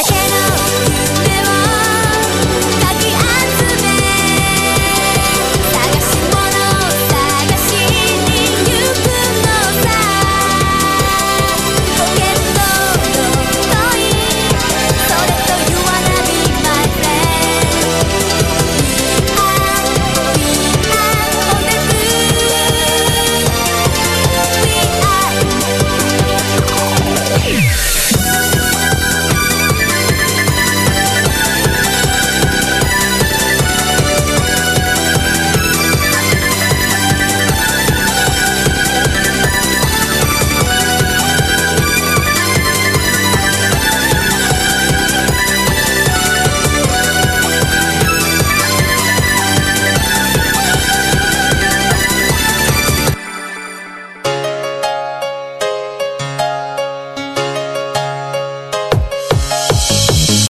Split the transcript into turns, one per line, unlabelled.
I cannot